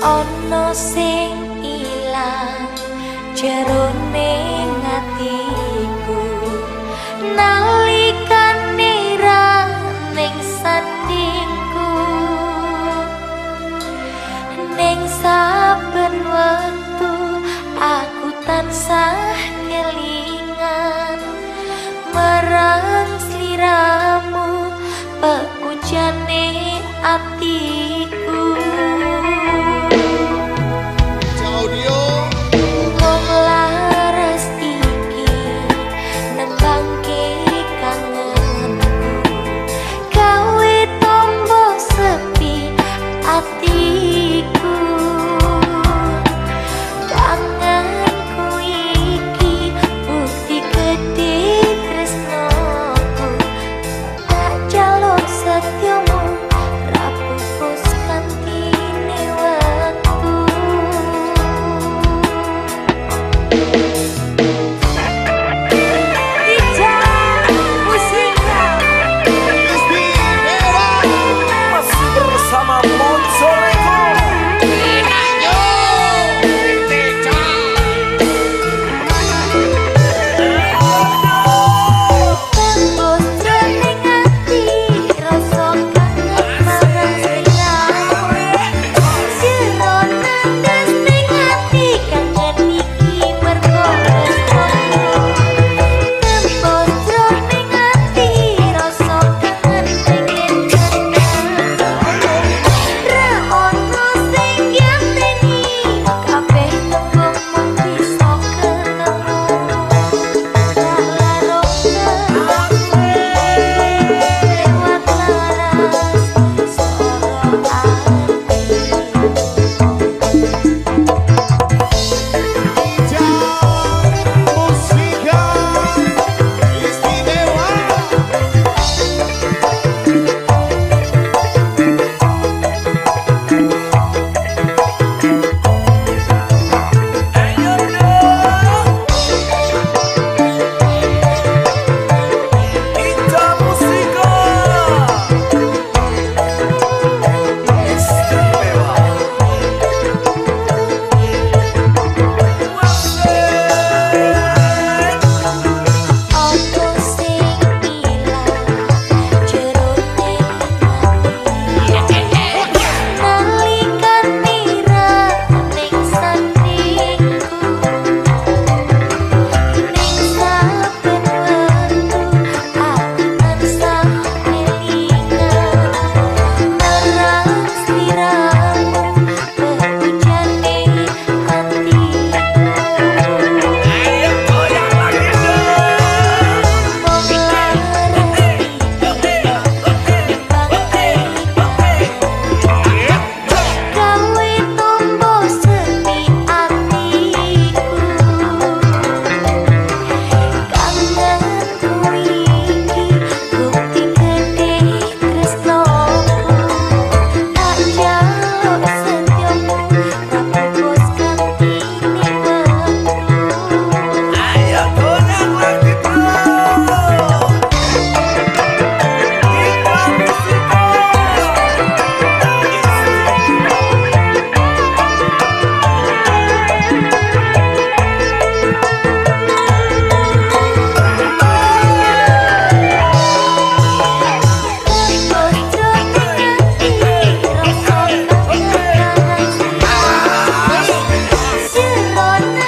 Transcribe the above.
Ono sing ilang jerone ngatiku. Nalikane nira ning sandingku. Ning saben wektu aku tansah kelingan Merang sliramu pekujane atiku.